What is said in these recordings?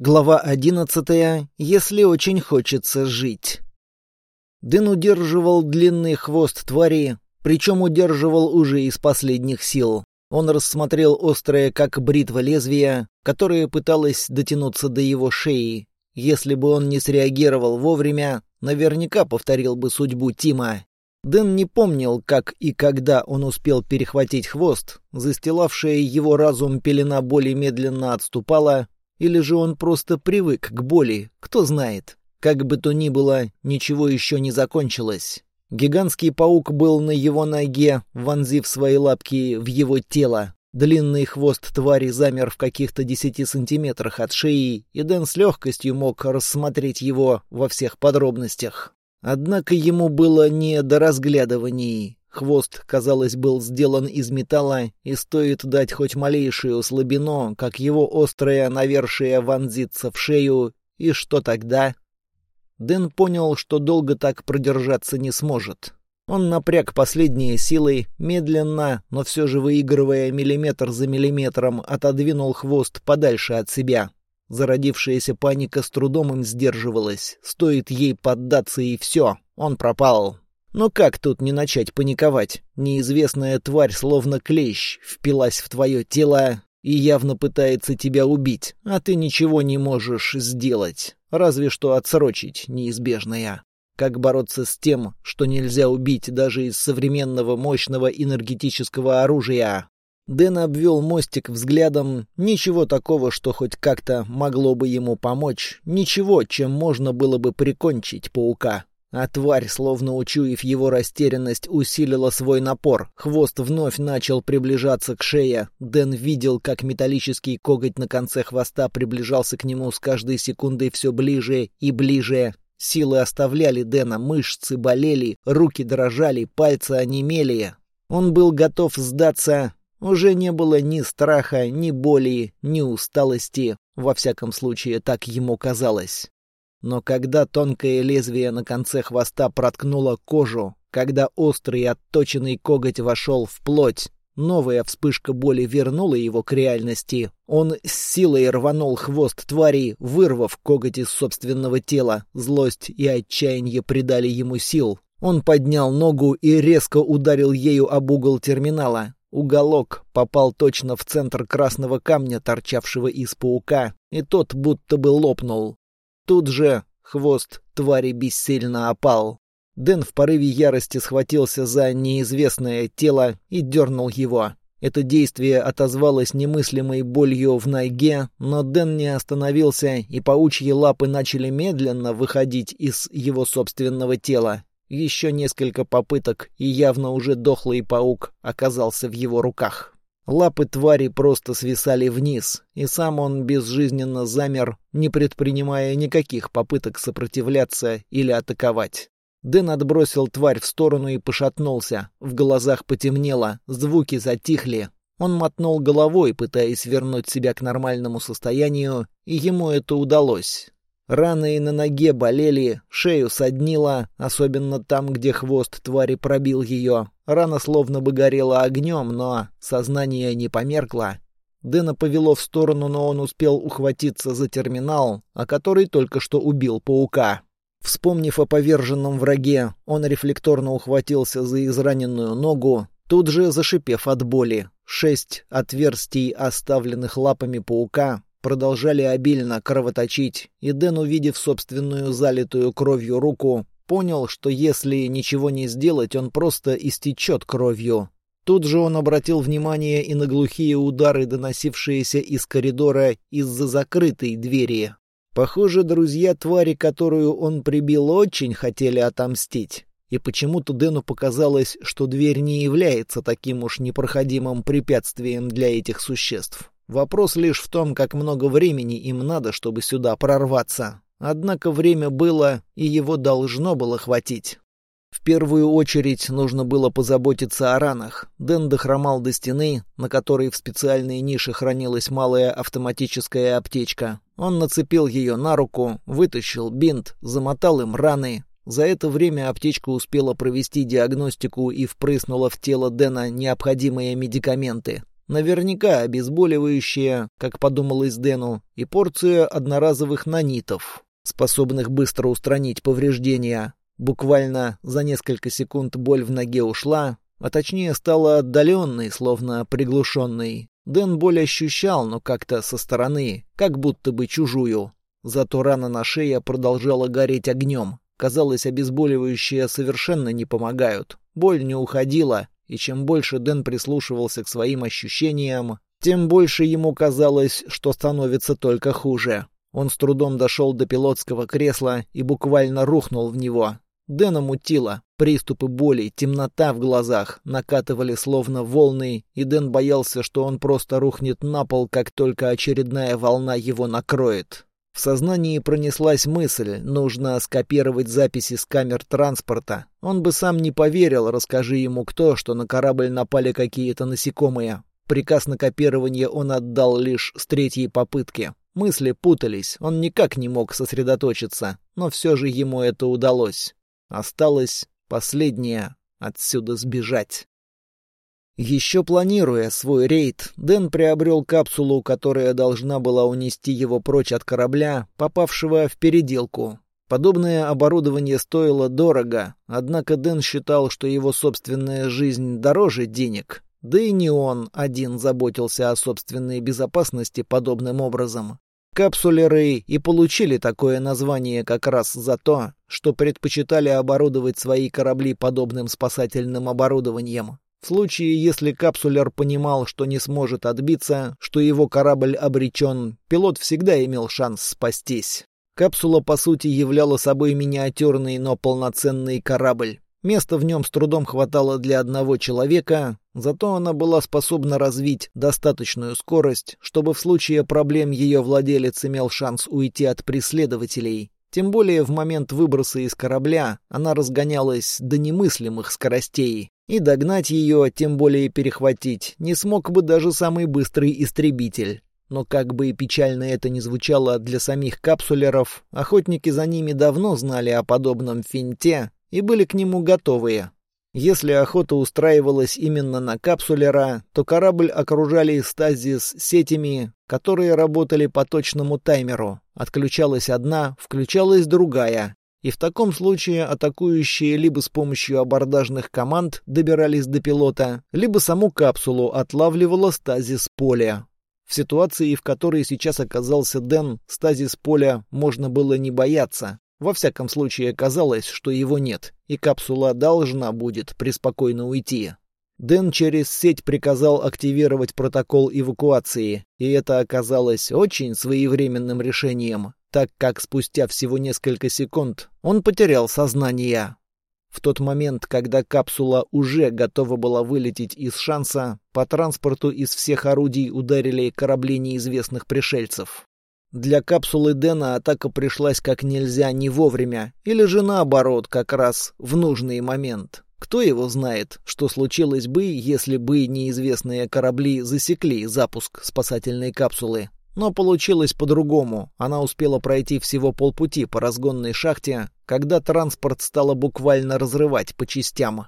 Глава одиннадцатая. Если очень хочется жить. Дэн удерживал длинный хвост твари, причем удерживал уже из последних сил. Он рассмотрел острое, как бритва лезвие, которое пыталось дотянуться до его шеи. Если бы он не среагировал вовремя, наверняка повторил бы судьбу Тима. Дэн не помнил, как и когда он успел перехватить хвост. Застилавшая его разум пелена боли медленно отступала, или же он просто привык к боли, кто знает. Как бы то ни было, ничего еще не закончилось. Гигантский паук был на его ноге, вонзив свои лапки в его тело. Длинный хвост твари замер в каких-то десяти сантиметрах от шеи, и Дэн с легкостью мог рассмотреть его во всех подробностях. Однако ему было не до разглядываний. Хвост, казалось, был сделан из металла, и стоит дать хоть малейшую слабину, как его острое навершие вонзится в шею, и что тогда? Дэн понял, что долго так продержаться не сможет. Он напряг последние силы, медленно, но все же выигрывая миллиметр за миллиметром, отодвинул хвост подальше от себя. Зародившаяся паника с трудом им сдерживалась. Стоит ей поддаться, и все, он пропал. Но как тут не начать паниковать? Неизвестная тварь, словно клещ, впилась в твое тело и явно пытается тебя убить, а ты ничего не можешь сделать, разве что отсрочить неизбежное. Как бороться с тем, что нельзя убить даже из современного мощного энергетического оружия? Дэн обвел мостик взглядом. Ничего такого, что хоть как-то могло бы ему помочь. Ничего, чем можно было бы прикончить паука. А тварь, словно учуяв его растерянность, усилила свой напор. Хвост вновь начал приближаться к шее. Дэн видел, как металлический коготь на конце хвоста приближался к нему с каждой секундой все ближе и ближе. Силы оставляли Дэна, мышцы болели, руки дрожали, пальцы онемели. Он был готов сдаться. Уже не было ни страха, ни боли, ни усталости. Во всяком случае, так ему казалось. Но когда тонкое лезвие на конце хвоста проткнуло кожу, когда острый отточенный коготь вошел в плоть, новая вспышка боли вернула его к реальности. Он с силой рванул хвост твари, вырвав коготь из собственного тела. Злость и отчаяние придали ему сил. Он поднял ногу и резко ударил ею об угол терминала. Уголок попал точно в центр красного камня, торчавшего из паука, и тот будто бы лопнул. Тут же хвост твари бессильно опал. Дэн в порыве ярости схватился за неизвестное тело и дернул его. Это действие отозвалось немыслимой болью в ноге, но Дэн не остановился, и паучьи лапы начали медленно выходить из его собственного тела. Еще несколько попыток, и явно уже дохлый паук оказался в его руках. Лапы твари просто свисали вниз, и сам он безжизненно замер, не предпринимая никаких попыток сопротивляться или атаковать. Дэн отбросил тварь в сторону и пошатнулся. В глазах потемнело, звуки затихли. Он мотнул головой, пытаясь вернуть себя к нормальному состоянию, и ему это удалось. Раны на ноге болели, шею соднило, особенно там, где хвост твари пробил ее. Рана словно бы горела огнем, но сознание не померкло. Дэна повело в сторону, но он успел ухватиться за терминал, о который только что убил паука. Вспомнив о поверженном враге, он рефлекторно ухватился за израненную ногу, тут же зашипев от боли. Шесть отверстий, оставленных лапами паука, продолжали обильно кровоточить, и Дэн, увидев собственную залитую кровью руку, понял, что если ничего не сделать, он просто истечет кровью. Тут же он обратил внимание и на глухие удары, доносившиеся из коридора из-за закрытой двери. Похоже, друзья твари, которую он прибил, очень хотели отомстить. И почему-то Дэну показалось, что дверь не является таким уж непроходимым препятствием для этих существ. Вопрос лишь в том, как много времени им надо, чтобы сюда прорваться. Однако время было, и его должно было хватить. В первую очередь нужно было позаботиться о ранах. Дэн дохромал до стены, на которой в специальной нише хранилась малая автоматическая аптечка. Он нацепил ее на руку, вытащил бинт, замотал им раны. За это время аптечка успела провести диагностику и впрыснула в тело Дэна необходимые медикаменты. Наверняка обезболивающее, как подумалось Дэну, и порция одноразовых нанитов, способных быстро устранить повреждения. Буквально за несколько секунд боль в ноге ушла, а точнее стала отдаленной, словно приглушенной. Дэн боль ощущал, но как-то со стороны, как будто бы чужую. Зато рана на шее продолжала гореть огнем. Казалось, обезболивающие совершенно не помогают. Боль не уходила, и чем больше Дэн прислушивался к своим ощущениям, тем больше ему казалось, что становится только хуже. Он с трудом дошел до пилотского кресла и буквально рухнул в него. Дэна мутило. Приступы боли, темнота в глазах накатывали словно волны, и Дэн боялся, что он просто рухнет на пол, как только очередная волна его накроет. В сознании пронеслась мысль, нужно скопировать записи с камер транспорта. Он бы сам не поверил, расскажи ему кто, что на корабль напали какие-то насекомые. Приказ на копирование он отдал лишь с третьей попытки. Мысли путались, он никак не мог сосредоточиться, но все же ему это удалось. Осталось последнее — отсюда сбежать. Еще планируя свой рейд, Дэн приобрел капсулу, которая должна была унести его прочь от корабля, попавшего в переделку. Подобное оборудование стоило дорого, однако Дэн считал, что его собственная жизнь дороже денег. Да и не он один заботился о собственной безопасности подобным образом. Капсулеры и получили такое название как раз за то, что предпочитали оборудовать свои корабли подобным спасательным оборудованием. В случае, если капсулер понимал, что не сможет отбиться, что его корабль обречен, пилот всегда имел шанс спастись. Капсула, по сути, являла собой миниатюрный, но полноценный корабль. Места в нем с трудом хватало для одного человека, зато она была способна развить достаточную скорость, чтобы в случае проблем ее владелец имел шанс уйти от преследователей. Тем более в момент выброса из корабля она разгонялась до немыслимых скоростей, и догнать ее, тем более перехватить, не смог бы даже самый быстрый истребитель. Но как бы и печально это ни звучало для самих капсулеров, охотники за ними давно знали о подобном финте и были к нему готовые. Если охота устраивалась именно на капсулера, то корабль окружали стазис сетями, которые работали по точному таймеру. Отключалась одна, включалась другая, и в таком случае атакующие либо с помощью абордажных команд добирались до пилота, либо саму капсулу отлавливала стазис поля. В ситуации, в которой сейчас оказался Дэн, стазис поля можно было не бояться. Во всяком случае, казалось, что его нет, и капсула должна будет преспокойно уйти. Дэн через сеть приказал активировать протокол эвакуации, и это оказалось очень своевременным решением так как спустя всего несколько секунд он потерял сознание. В тот момент, когда капсула уже готова была вылететь из шанса, по транспорту из всех орудий ударили корабли неизвестных пришельцев. Для капсулы Дэна атака пришлась как нельзя не вовремя, или же наоборот, как раз в нужный момент. Кто его знает, что случилось бы, если бы неизвестные корабли засекли запуск спасательной капсулы. Но получилось по-другому. Она успела пройти всего полпути по разгонной шахте, когда транспорт стало буквально разрывать по частям.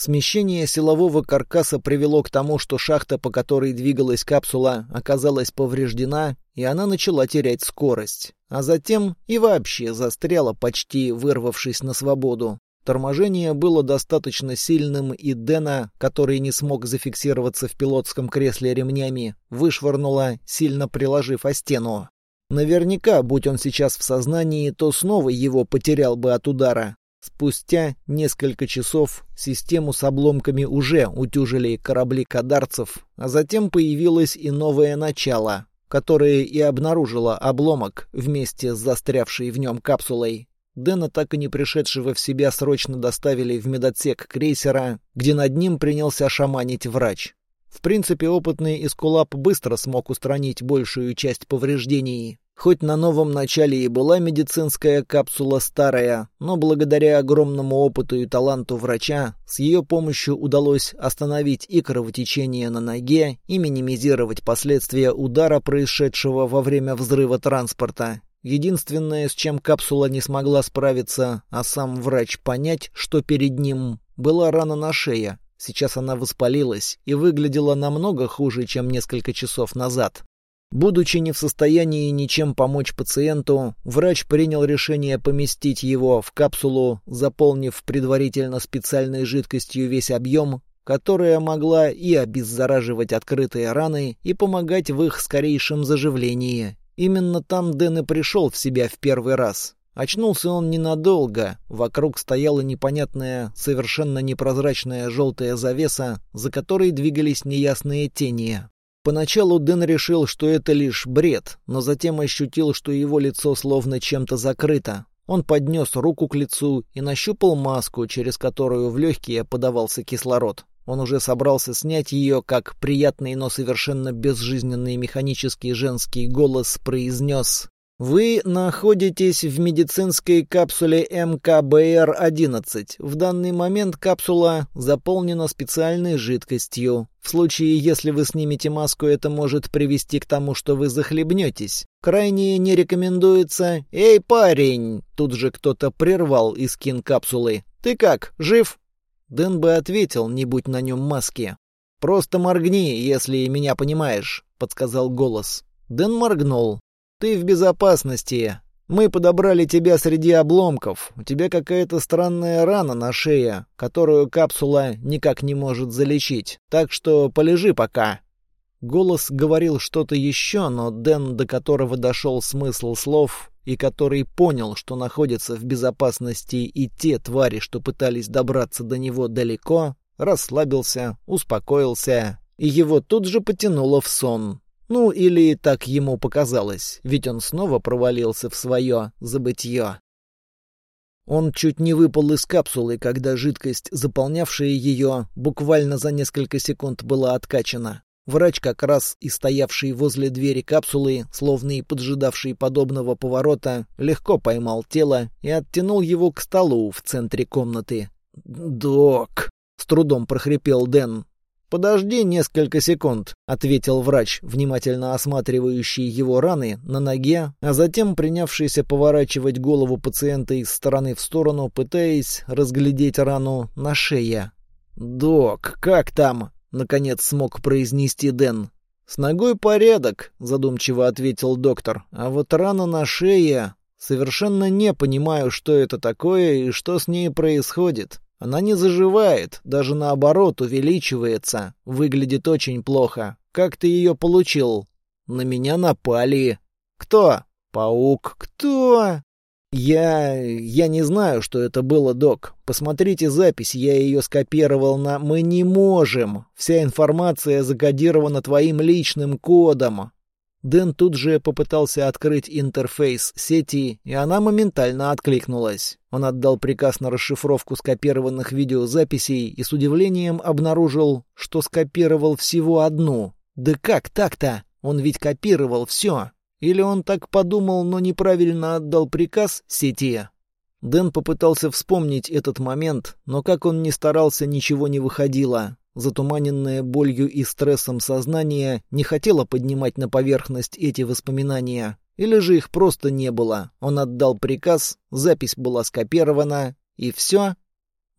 Смещение силового каркаса привело к тому, что шахта, по которой двигалась капсула, оказалась повреждена, и она начала терять скорость. А затем и вообще застряла, почти вырвавшись на свободу. Торможение было достаточно сильным, и Дэна, который не смог зафиксироваться в пилотском кресле ремнями, вышвырнуло, сильно приложив о стену. Наверняка, будь он сейчас в сознании, то снова его потерял бы от удара. Спустя несколько часов систему с обломками уже утюжили корабли кадарцев, а затем появилось и новое начало, которое и обнаружило обломок вместе с застрявшей в нем капсулой. Дэна, так и не пришедшего в себя, срочно доставили в медотсек крейсера, где над ним принялся шаманить врач. В принципе, опытный Эскулап быстро смог устранить большую часть повреждений. Хоть на новом начале и была медицинская капсула старая, но благодаря огромному опыту и таланту врача, с ее помощью удалось остановить и кровотечение на ноге, и минимизировать последствия удара, происшедшего во время взрыва транспорта, Единственное, с чем капсула не смогла справиться, а сам врач понять, что перед ним, была рана на шее. Сейчас она воспалилась и выглядела намного хуже, чем несколько часов назад. Будучи не в состоянии ничем помочь пациенту, врач принял решение поместить его в капсулу, заполнив предварительно специальной жидкостью весь объем, которая могла и обеззараживать открытые раны, и помогать в их скорейшем заживлении. Именно там Дэн и пришел в себя в первый раз. Очнулся он ненадолго. Вокруг стояла непонятная, совершенно непрозрачная желтая завеса, за которой двигались неясные тени. Поначалу Дэн решил, что это лишь бред, но затем ощутил, что его лицо словно чем-то закрыто. Он поднес руку к лицу и нащупал маску, через которую в легкие подавался кислород. Он уже собрался снять ее, как приятный, но совершенно безжизненный механический женский голос произнес вы находитесь в медицинской капсуле МКБР-11. В данный момент капсула заполнена специальной жидкостью. В случае, если вы снимете маску, это может привести к тому, что вы захлебнетесь. Крайне не рекомендуется... «Эй, парень!» Тут же кто-то прервал искин капсулы. «Ты как, жив?» Дэн бы ответил, не будь на нем маски. «Просто моргни, если меня понимаешь», — подсказал голос. Дэн моргнул. «Ты в безопасности. Мы подобрали тебя среди обломков. У тебя какая-то странная рана на шее, которую капсула никак не может залечить. Так что полежи пока». Голос говорил что-то еще, но Дэн, до которого дошел смысл слов, и который понял, что находятся в безопасности и те твари, что пытались добраться до него далеко, расслабился, успокоился, и его тут же потянуло в сон. Ну, или так ему показалось, ведь он снова провалился в свое забытье. Он чуть не выпал из капсулы, когда жидкость, заполнявшая ее, буквально за несколько секунд была откачана. Врач, как раз и стоявший возле двери капсулы, словно и поджидавший подобного поворота, легко поймал тело и оттянул его к столу в центре комнаты. «Док!» — с трудом прохрипел Дэн. «Подожди несколько секунд», — ответил врач, внимательно осматривающий его раны на ноге, а затем принявшийся поворачивать голову пациента из стороны в сторону, пытаясь разглядеть рану на шее. «Док, как там?» — наконец смог произнести Дэн. «С ногой порядок», — задумчиво ответил доктор. «А вот рана на шее... Совершенно не понимаю, что это такое и что с ней происходит». Она не заживает, даже наоборот увеличивается. Выглядит очень плохо. Как ты ее получил? На меня напали. Кто? Паук. Кто? Я... я не знаю, что это было, док. Посмотрите запись, я ее скопировал на... Мы не можем. Вся информация закодирована твоим личным кодом. Дэн тут же попытался открыть интерфейс сети, и она моментально откликнулась. Он отдал приказ на расшифровку скопированных видеозаписей и с удивлением обнаружил, что скопировал всего одну. Да как так-то? Он ведь копировал все. Или он так подумал, но неправильно отдал приказ сети? Дэн попытался вспомнить этот момент, но как он ни старался, ничего не выходило. Затуманенное болью и стрессом сознание не хотело поднимать на поверхность эти воспоминания. Или же их просто не было. Он отдал приказ, запись была скопирована, и все.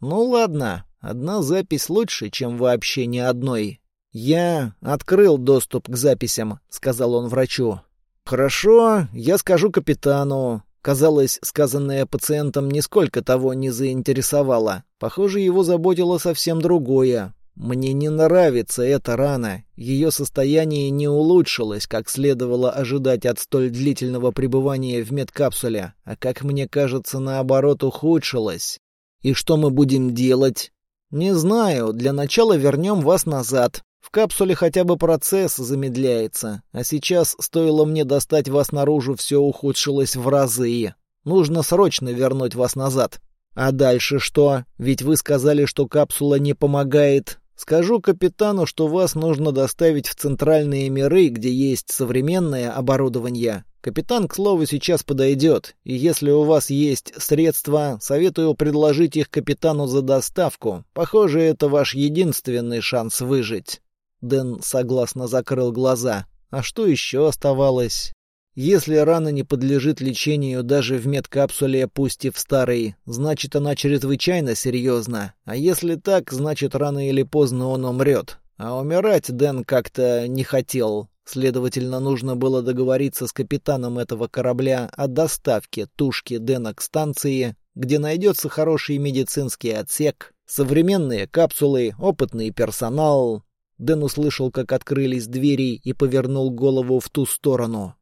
Ну ладно, одна запись лучше, чем вообще ни одной. «Я открыл доступ к записям», — сказал он врачу. «Хорошо, я скажу капитану». Казалось, сказанное пациентом нисколько того не заинтересовало. Похоже, его заботило совсем другое. Мне не нравится эта рана. Ее состояние не улучшилось, как следовало ожидать от столь длительного пребывания в медкапсуле, а, как мне кажется, наоборот ухудшилось. И что мы будем делать? Не знаю, для начала вернем вас назад. В капсуле хотя бы процесс замедляется, а сейчас, стоило мне достать вас наружу, все ухудшилось в разы. Нужно срочно вернуть вас назад. А дальше что? Ведь вы сказали, что капсула не помогает. Скажу капитану, что вас нужно доставить в центральные миры, где есть современное оборудование. Капитан, к слову, сейчас подойдет, и если у вас есть средства, советую предложить их капитану за доставку. Похоже, это ваш единственный шанс выжить». Дэн согласно закрыл глаза. А что еще оставалось? Если рана не подлежит лечению даже в медкапсуле, пусть и в старой, значит она чрезвычайно серьезна. А если так, значит рано или поздно он умрет. А умирать Дэн как-то не хотел. Следовательно, нужно было договориться с капитаном этого корабля о доставке тушки Дэна к станции, где найдется хороший медицинский отсек, современные капсулы, опытный персонал. Дэн услышал, как открылись двери и повернул голову в ту сторону.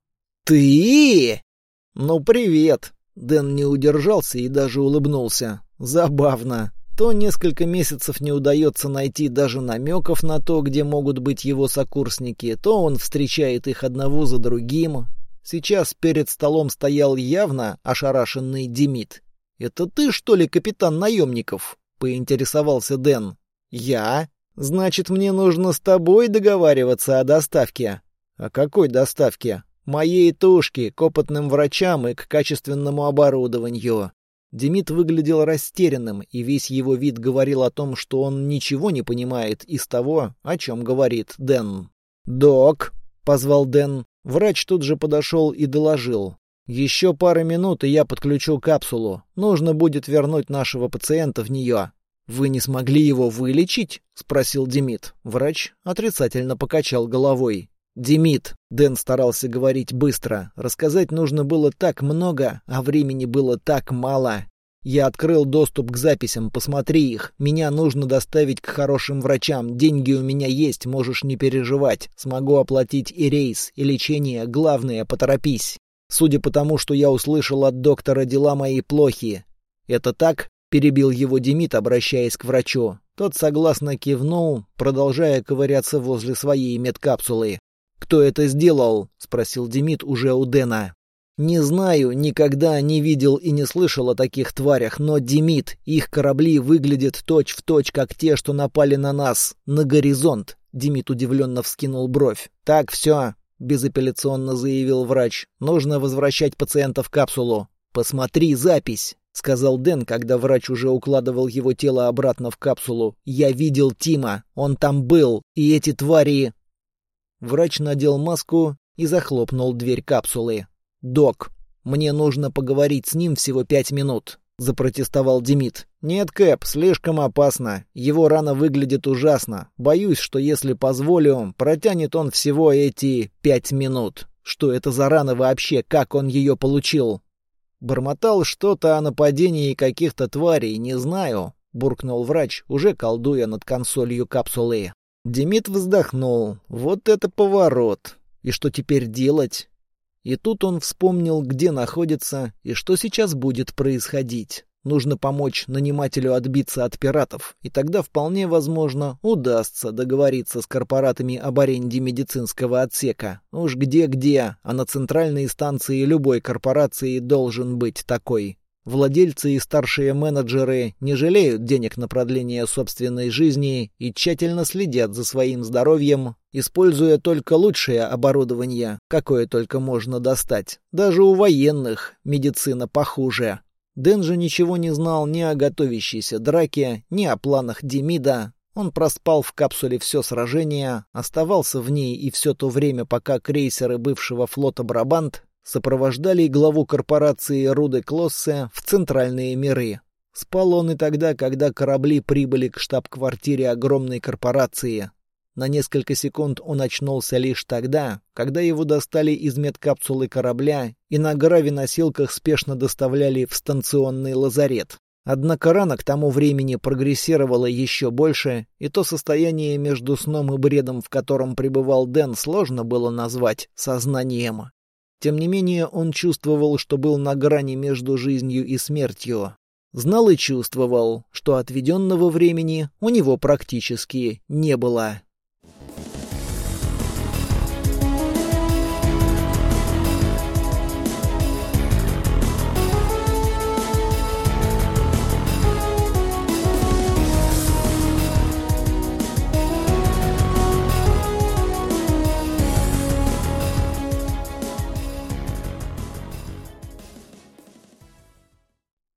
«Ты?» «Ну, привет!» Дэн не удержался и даже улыбнулся. «Забавно. То несколько месяцев не удается найти даже намеков на то, где могут быть его сокурсники, то он встречает их одного за другим. Сейчас перед столом стоял явно ошарашенный Демид. «Это ты, что ли, капитан наемников?» — поинтересовался Дэн. «Я? Значит, мне нужно с тобой договариваться о доставке». «О какой доставке?» Моей тушки к опытным врачам и к качественному оборудованию. Демид выглядел растерянным, и весь его вид говорил о том, что он ничего не понимает из того, о чем говорит Дэн. «Док», — позвал Дэн. Врач тут же подошел и доложил. «Еще пара минут, и я подключу капсулу. Нужно будет вернуть нашего пациента в нее». «Вы не смогли его вылечить?» — спросил Демид. Врач отрицательно покачал головой. «Демид!» — Дэн старался говорить быстро. Рассказать нужно было так много, а времени было так мало. «Я открыл доступ к записям, посмотри их. Меня нужно доставить к хорошим врачам. Деньги у меня есть, можешь не переживать. Смогу оплатить и рейс, и лечение. Главное, поторопись. Судя по тому, что я услышал от доктора, дела мои плохи. Это так?» — перебил его Демид, обращаясь к врачу. Тот согласно кивнул, продолжая ковыряться возле своей медкапсулы. «Кто это сделал?» — спросил Демид уже у Дэна. «Не знаю, никогда не видел и не слышал о таких тварях, но, Демид, их корабли выглядят точь-в-точь, точь, как те, что напали на нас, на горизонт». Демид удивленно вскинул бровь. «Так, все», — безапелляционно заявил врач. «Нужно возвращать пациента в капсулу. Посмотри запись». — сказал Дэн, когда врач уже укладывал его тело обратно в капсулу. «Я видел Тима. Он там был. И эти твари...» Врач надел маску и захлопнул дверь капсулы. «Док, мне нужно поговорить с ним всего пять минут», — запротестовал Демид. «Нет, Кэп, слишком опасно. Его рана выглядит ужасно. Боюсь, что если позволю, протянет он всего эти пять минут. Что это за рана вообще? Как он ее получил?» Бормотал что-то о нападении каких-то тварей, не знаю, — буркнул врач, уже колдуя над консолью капсулы. Демид вздохнул. Вот это поворот. И что теперь делать? И тут он вспомнил, где находится и что сейчас будет происходить. Нужно помочь нанимателю отбиться от пиратов, и тогда вполне возможно удастся договориться с корпоратами об аренде медицинского отсека. Уж где-где, а на центральной станции любой корпорации должен быть такой. Владельцы и старшие менеджеры не жалеют денег на продление собственной жизни и тщательно следят за своим здоровьем, используя только лучшее оборудование, какое только можно достать. Даже у военных медицина похуже. Дэн же ничего не знал ни о готовящейся драке, ни о планах Демида. Он проспал в капсуле все сражение, оставался в ней и все то время, пока крейсеры бывшего флота «Брабант» сопровождали главу корпорации Руды Клоссе в центральные миры. Спал он и тогда, когда корабли прибыли к штаб-квартире огромной корпорации. На несколько секунд он очнулся лишь тогда, когда его достали из медкапсулы корабля и на гравиносилках спешно доставляли в станционный лазарет. Однако рана к тому времени прогрессировала еще больше, и то состояние между сном и бредом, в котором пребывал Дэн, сложно было назвать сознанием. Тем не менее, он чувствовал, что был на грани между жизнью и смертью. Знал и чувствовал, что отведенного времени у него практически не было.